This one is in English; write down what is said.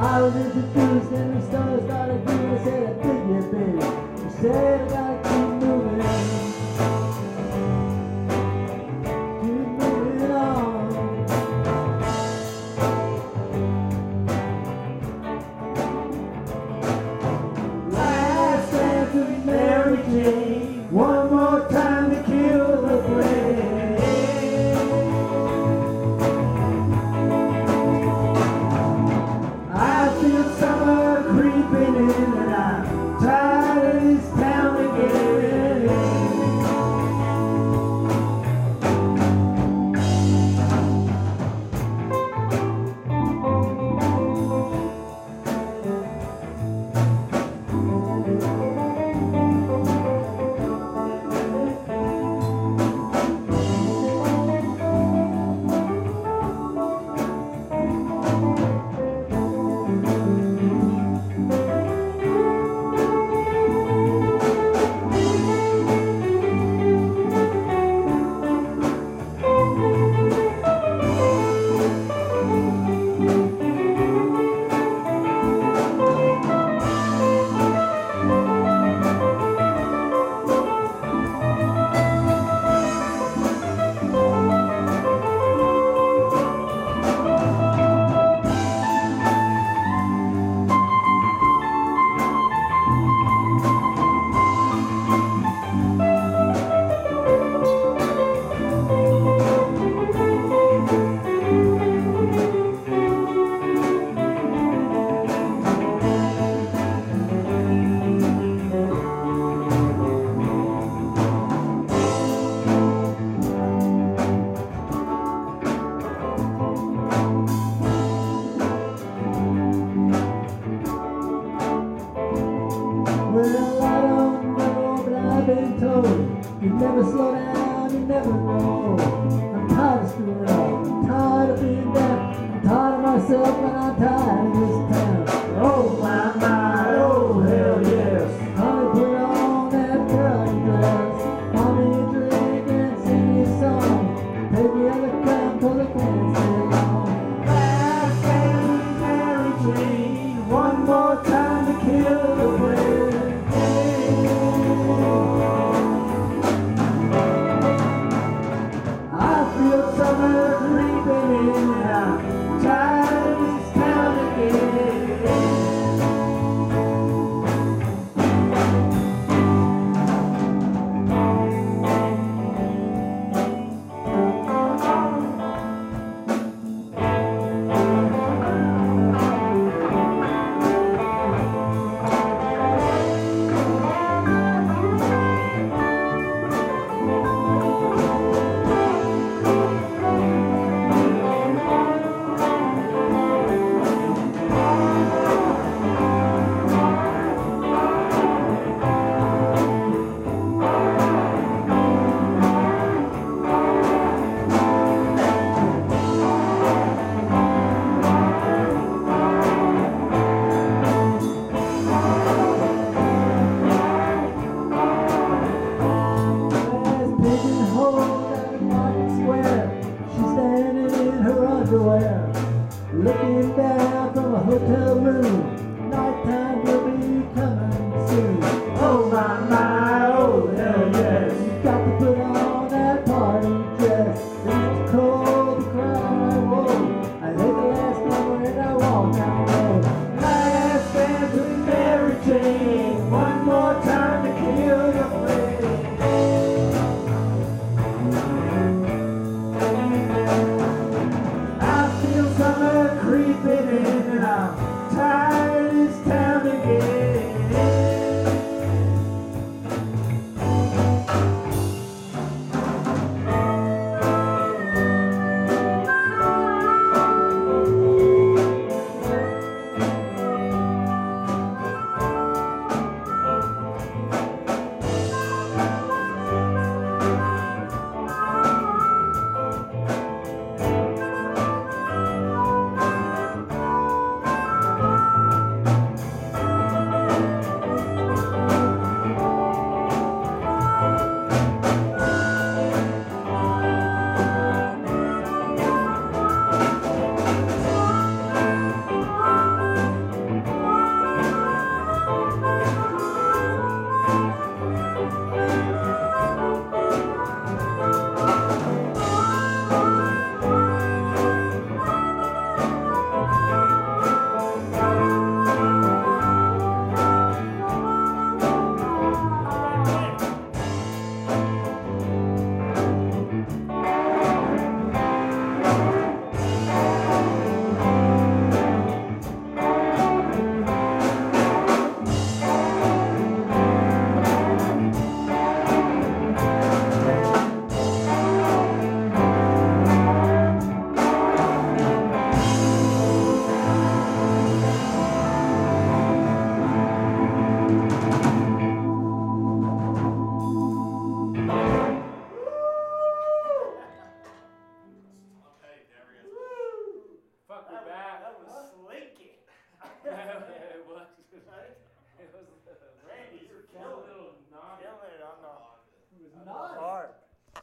I was introduced and the stars started green. I said, I dig you, baby. You said, You never slow down, you never roll. I'm tired of screwing up, I'm tired of being down. I'm tired of myself, and I'm tired. Looking down from a hotel room.